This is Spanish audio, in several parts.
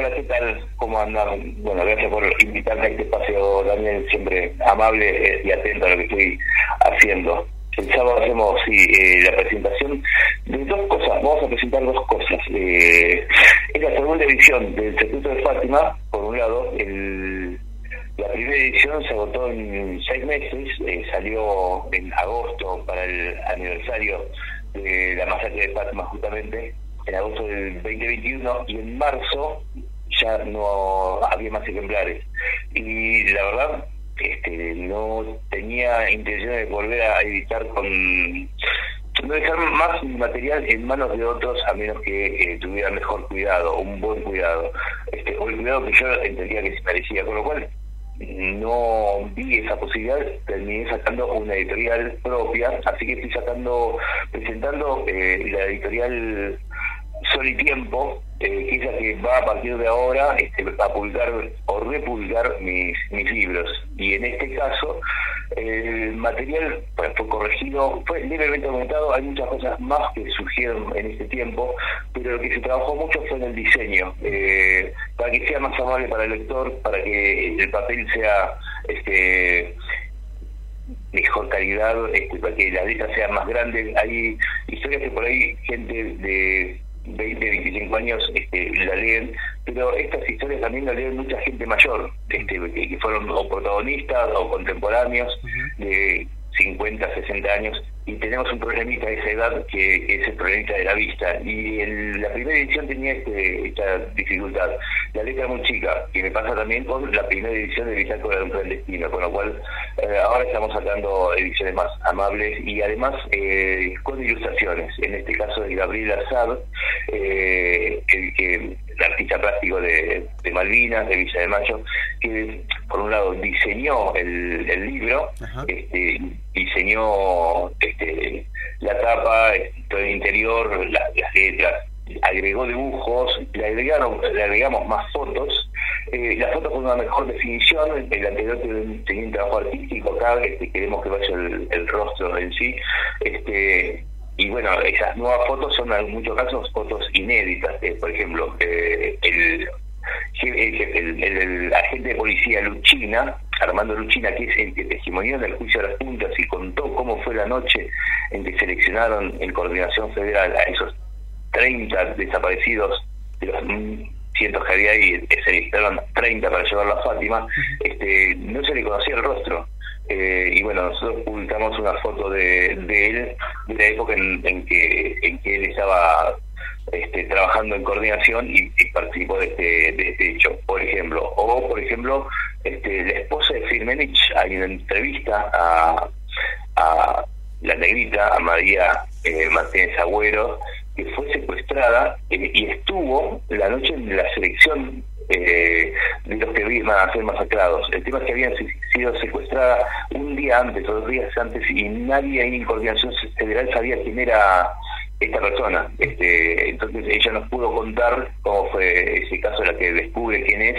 Hola, ¿qué tal? ¿Cómo andan? Bueno, gracias por invitarme a este espacio, Daniel, siempre amable eh, y atento a lo que estoy haciendo. El sábado hacemos sí, eh, la presentación de dos cosas. Vamos a presentar dos cosas. Eh, es la segunda edición del Secreto de Fátima. Por un lado, el, la primera edición se agotó en seis meses. Eh, salió en agosto para el aniversario de la masacre de Fátima, justamente, en agosto del 2021. Y en marzo ya no había más ejemplares. Y la verdad este, no tenía intención de volver a editar con no dejar más material en manos de otros a menos que tuviera mejor cuidado, un buen cuidado, este, o el cuidado que yo entendía que se merecía, con lo cual no vi esa posibilidad, terminé sacando una editorial propia, así que estoy sacando, presentando eh, la editorial Sol y Tiempo, eh, que es la que va a partir de ahora este, a publicar o republicar mis, mis libros. Y en este caso, el material pues, fue corregido, fue levemente aumentado, hay muchas cosas más que surgieron en este tiempo, pero lo que se trabajó mucho fue en el diseño, eh, para que sea más amable para el lector, para que el papel sea este mejor calidad, este, para que la letra sea más grande. Hay historias que por ahí gente de 20, 25 años este, la leen, pero estas historias también la leen mucha gente mayor, este, que fueron o protagonistas o contemporáneos de 50, 60 años, y tenemos un problemita a esa edad que, es el problemita de la vista. Y en la primera edición tenía este, esta dificultad. La letra muy chica, que me pasa también con la primera edición de Bitácora de un clandestino, con lo cual eh, ahora estamos sacando ediciones más amables y además eh, con ilustraciones. En este caso de Gabriel Azad, eh, el que el artista plástico de, Malvinas, de Villa de Mayo, que por un lado diseñó el, libro, este, diseñó este, la tapa, todo el interior, las letras, agregó dibujos, le, agregaron, le agregamos más fotos. Eh, las fotos con una mejor definición, el anterior tenía un trabajo artístico acá, este, queremos que vaya el, rostro en sí. Este, y bueno, esas nuevas fotos son en muchos casos fotos inéditas. Eh, por ejemplo, eh, el, el, agente de policía Luchina, Armando Luchina, que es el que testimonió en el juicio de las puntas y contó cómo fue la noche en que seleccionaron en coordinación federal a esos 30 desaparecidos de los cientos que había ahí, se necesitaron 30 para llevarlo a Fátima, este, no se le conocía el rostro. Eh, y bueno, nosotros publicamos una foto de, de él de la época en, que, en que él estaba este, trabajando en coordinación y, participó de este, de este hecho, por ejemplo. O, por ejemplo, este, la esposa de Firmenich, hay una entrevista a, a la negrita, a María eh, Martínez Agüero, que fue secuestrada eh, y estuvo la noche en la selección eh, de los que iban a ser masacrados. El tema es que habían sido secuestradas un día antes dos días antes y nadie en coordinación federal sabía quién era esta persona. Este, entonces ella nos pudo contar cómo fue ese caso, la que descubre quién es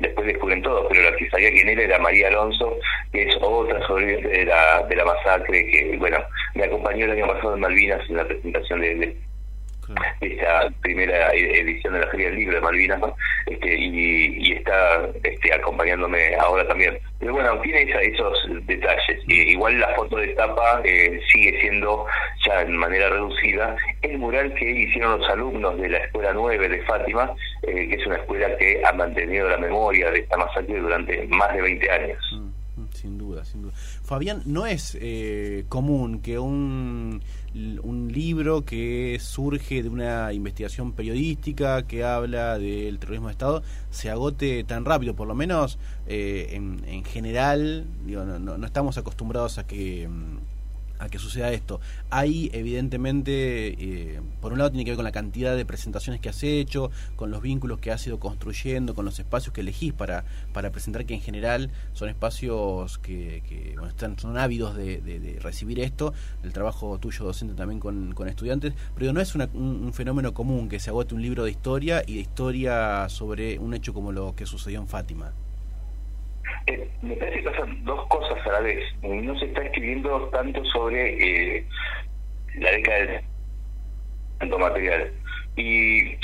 después descubren todo, pero la que sabía quién era era María Alonso, que es otra sobreviviente de la, de la masacre, que bueno, me acompañó el año pasado en Malvinas en la presentación de, esta primera edición de la Feria del Libro de Malvinas, este, y, está este, acompañándome ahora también. Pero bueno, tiene esos detalles. igual la foto de tapa eh, sigue siendo ya en manera reducida el mural que hicieron los alumnos de la Escuela 9 de Fátima, eh, que es una escuela que ha mantenido la memoria de esta masacre durante más de 20 años. Mm, mm, sin duda, sin duda. Fabián, no es eh, común que un un libro que surge de una investigación periodística que habla del terrorismo de Estado se agote tan rápido, por lo menos eh, en, en, general, digo, no, no, estamos acostumbrados a que mm, a que suceda esto. Hay evidentemente, eh, por un lado tiene que ver con la cantidad de presentaciones que has hecho, con los vínculos que has ido construyendo, con los espacios que elegís para, para presentar, que en general son espacios que, bueno, están, son ávidos de, recibir esto, el trabajo tuyo docente también con, con estudiantes, pero no es un, un, fenómeno común que se agote un libro de historia y de historia sobre un hecho como lo que sucedió en Fátima. Eh, me parece que pasan dos vez. No se está escribiendo tanto sobre eh, la década de tanto material. Y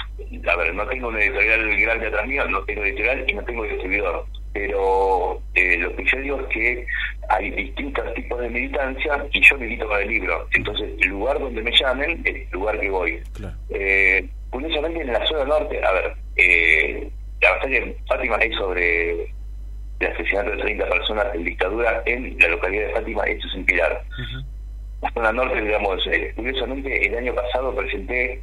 a ver, no tengo un editorial grande atrás mío, no tengo editorial y no tengo distribuidor. Pero eh, lo que yo digo es que hay distintos tipos de militancia y yo milito con el libro. Entonces, el lugar donde me llamen es el lugar que voy. Eh, curiosamente, en la zona norte, a ver, eh, la batalla de Fátima es sobre el asesinato de 30 personas en dictadura en la localidad de Fátima, esto es en Pilar. La zona norte, digamos, eh, curiosamente, el año pasado presenté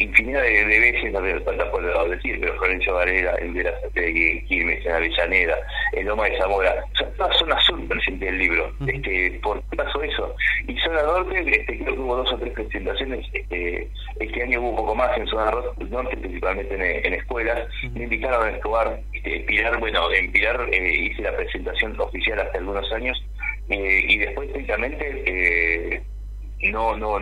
infinidad de, veces, no me falta por decir, pero Florencio Varela, en Verazategui, Quilmes, en Avellaneda, en Loma de Zamora, o sea, toda zona sur presenté el libro. este ¿Por qué pasó eso? Y zona norte, este, creo que hubo dos o tres presentaciones, este, este año hubo un poco más en zona norte, principalmente en, escuelas, me invitaron a Escobar, este, Pilar, bueno, en Pilar eh, hice la presentación oficial hace algunos años, eh, y después técnicamente eh, no, no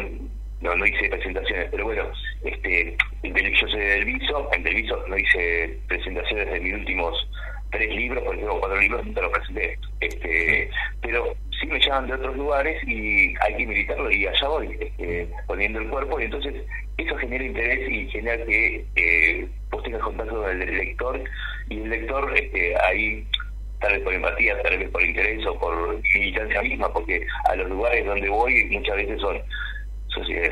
no no hice presentaciones, pero bueno, este, yo soy del Viso, en Viso no hice presentaciones de mis últimos tres libros, por ejemplo, cuatro libros nunca los presenté, este, pero sí me llaman de otros lugares y hay que militarlo y allá voy, este, poniendo el cuerpo y entonces eso genera interés y genera que eh, vos tengas contacto con el lector y el lector este, ahí tal vez por empatía, tal vez por interés o por militancia misma, porque a los lugares donde voy muchas veces son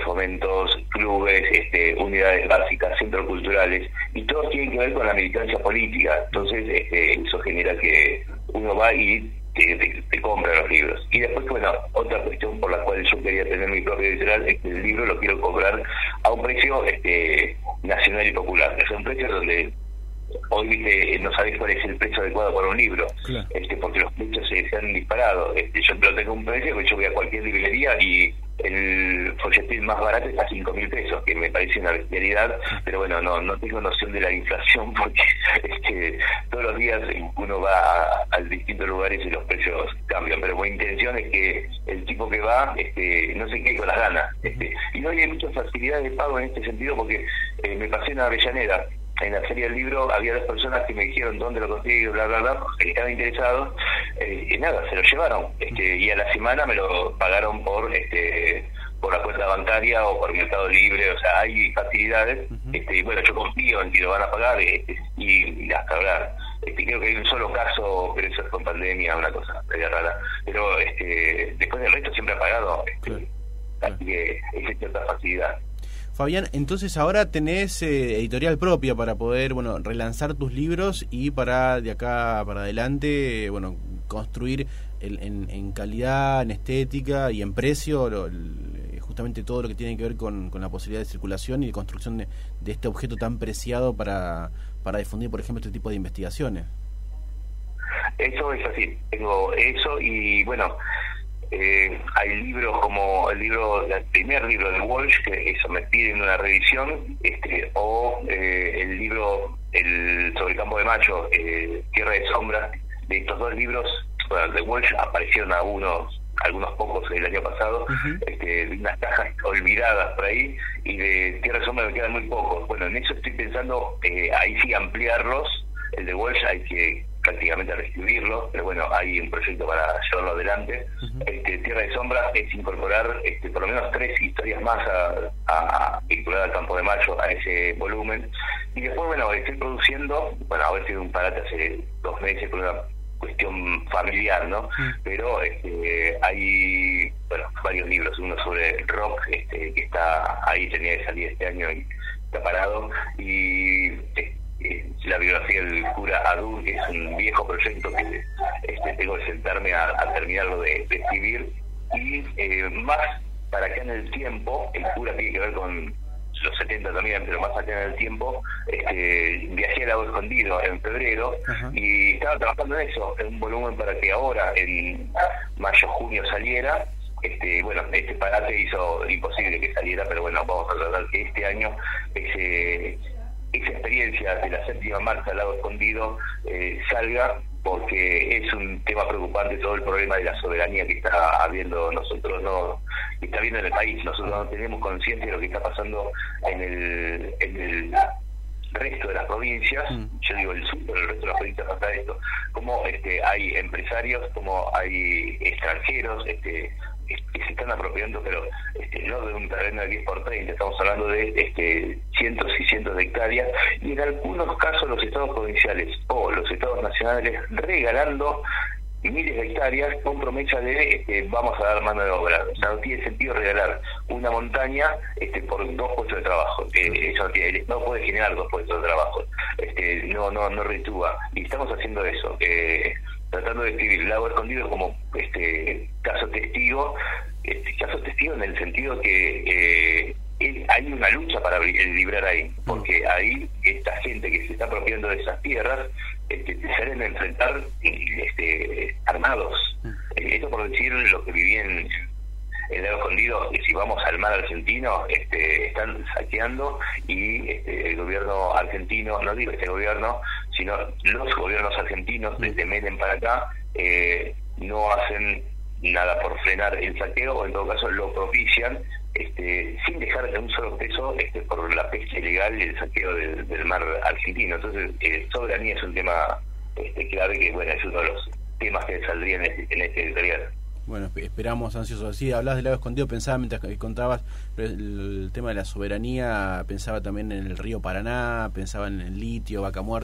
fomentos, clubes, este, unidades básicas, centros culturales, y todos tienen que ver con la militancia política. Entonces, este, eso genera que uno va y te, compra los libros. Y después, bueno, otra cuestión por la cual yo quería tener mi propio editorial es que el libro lo quiero comprar a un precio este, nacional y popular. Es un precio donde hoy viste, no sabes cuál es el precio adecuado para un libro, este porque los precios se, han disparado. Este, yo lo tengo un precio que yo voy a cualquier librería y el folletín más barato está a 5 mil pesos, que me parece una bestialidad, pero bueno, no no tengo noción de la inflación porque este, todos los días uno va a, distintos lugares y los precios cambian, pero mi intención es que el tipo que va este, no se quede con las ganas. Este, y no hay muchas facilidades de pago en este sentido porque eh, me pasé en Avellaneda en la serie del libro había dos personas que me dijeron dónde lo conseguí, bla, bla, bla, estaban interesados, eh, y nada, se lo llevaron. Este, y a la semana me lo pagaron por este por la cuenta bancaria o por Mercado Libre, o sea, hay facilidades, este, y bueno, yo confío en que lo van a pagar este, y, hasta hablar. Este, creo que hay un solo caso, pero eso es con pandemia, una cosa media rara, pero este, después del resto siempre ha pagado, este, así que existe cierta facilidad. Fabián, entonces ahora tenés eh, editorial propia para poder, bueno, relanzar tus libros y para de acá para adelante, bueno, construir en, calidad, en estética y en precio justamente todo lo que tiene que ver con, la posibilidad de circulación y de construcción de, de, este objeto tan preciado para, para difundir, por ejemplo, este tipo de investigaciones. Eso es así, tengo eso y bueno, eh, hay libros como el libro, el primer libro de Walsh, que eso me piden una revisión, este, o eh, el libro el sobre el campo de macho, eh, Tierra de Sombra, de estos dos libros, bueno, de Walsh aparecieron algunos algunos pocos el año pasado, este, unas cajas olvidadas por ahí, y de Tierra de Sombra me quedan muy pocos. Bueno, en eso estoy pensando, eh, ahí sí ampliarlos, el de Walsh hay que prácticamente a reescribirlo, pero bueno, hay un proyecto para llevarlo adelante. este, Tierra de Sombra es incorporar este, por lo menos tres historias más a, a vincular al Campo de Mayo, a ese volumen. Y después, bueno, estoy produciendo, bueno, a si un parate hace dos meses por una cuestión familiar, ¿no? Pero este, hay, bueno, varios libros, uno sobre rock, este, que está ahí, tenía que salir este año y está parado, y la biografía del cura que es un viejo proyecto que este, tengo que sentarme a, terminarlo de, escribir. Y eh, más para acá en el tiempo, el cura tiene que ver con los 70 también, pero más acá en el tiempo, este, viajé al lago escondido en febrero y estaba trabajando en eso, en un volumen para que ahora, en mayo, junio saliera. Este, bueno, este parate hizo imposible que saliera, pero bueno, vamos a tratar que este año ese esa experiencia de la séptima marcha al lado escondido eh, salga porque es un tema preocupante todo el problema de la soberanía que está habiendo nosotros no está viendo en el país. Nosotros no tenemos conciencia de lo que está pasando en el, en el resto de las provincias. Mm. yo digo el sur pero el resto de las provincias pasa esto. Como este hay empresarios como hay extranjeros este que se están apropiando, pero este, no de un terreno de 10 por 30, estamos hablando de este, cientos y cientos de hectáreas, y en algunos casos los estados provinciales o los estados nacionales regalando miles de hectáreas con promesa de este, vamos a dar mano de obra. O sea, no tiene sentido regalar una montaña este, por dos puestos de trabajo. que eso no puede generar dos puestos de trabajo. Este, no, no, no retúa. Y estamos haciendo eso. Eh, tratando de escribir el lago escondido como este caso testigo, este caso testigo en el sentido que eh, hay una lucha para librar ahí, porque ahí esta gente que se está apropiando de esas tierras este, salen a enfrentar este, armados. Mm. Eh, esto por decir lo que viví en, el lago escondido, y si vamos al mar argentino, este, están saqueando y este, el gobierno argentino, no digo este gobierno, sino los gobiernos argentinos desde Menem para acá eh, no hacen nada por frenar el saqueo o en todo caso lo propician este, sin dejar de un solo peso este, por la pesca ilegal y el saqueo del, mar argentino. Entonces, eh, soberanía es un tema este, clave que bueno es uno de los temas que saldrían en este, en este editorial. Bueno, esperamos ansiosos. así hablas del lago escondido, pensaba mientras contabas el, tema de la soberanía, pensaba también en el río Paraná, pensaba en el litio, vaca muerta.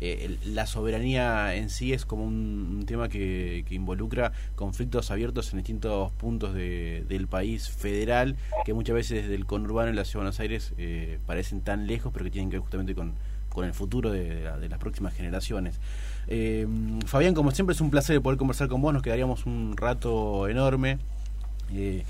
Eh, la soberanía en sí es como un, tema que, involucra conflictos abiertos en distintos puntos del país federal, que muchas veces desde el conurbano en la ciudad de Buenos Aires eh, parecen tan lejos, pero que tienen que ver justamente con con el futuro de, las próximas generaciones. Eh, Fabián, como siempre, es un placer poder conversar con vos, nos quedaríamos un rato enorme. Eh,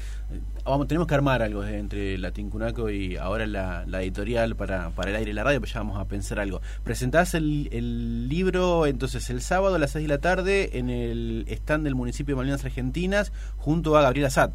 vamos, tenemos que armar algo entre la Tincunaco y ahora la, editorial para, para el aire y la radio, pues ya vamos a pensar algo. Presentás el, libro entonces el sábado a las 6 de la tarde en el stand del municipio de Malvinas Argentinas junto a Gabriela Sad.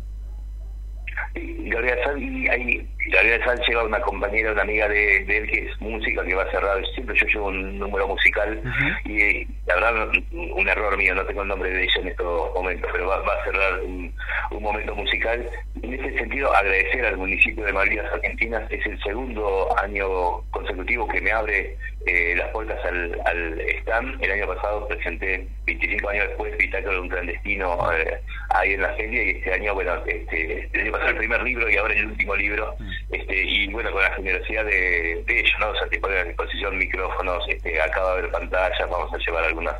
Gabriela Sad y ahí Gabriela Sánchez lleva una compañera, una amiga de, él que es música, que va a cerrar, siempre yo llevo un número musical y la verdad un error mío, no tengo el nombre de ella en estos momentos, pero va, a cerrar un, momento musical. En ese sentido, agradecer al municipio de Malvinas Argentinas, es el segundo año consecutivo que me abre eh, las puertas al, al stand. El año pasado presenté, 25 años después, Pitáculo de un clandestino eh, ahí en la feria y este año, bueno, este, el año pasado el primer libro y ahora el último libro este, y bueno, con la generosidad de, ellos, ¿no? O sea, te ponen a disposición micrófonos, este, acá va a haber pantallas, vamos a llevar algunas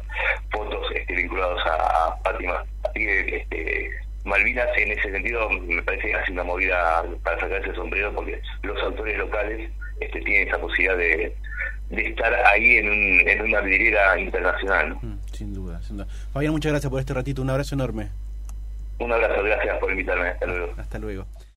fotos este, vinculadas a, Fátima. Así que este, Malvinas en ese sentido me parece que hace una movida para sacar ese sombrero porque los autores locales este, tienen esa posibilidad de, de estar ahí en, un, en una vidriera internacional. Mm, sin duda, sin duda. Fabián, muchas gracias por este ratito, un abrazo enorme. Un abrazo, gracias por invitarme, hasta luego. Hasta luego.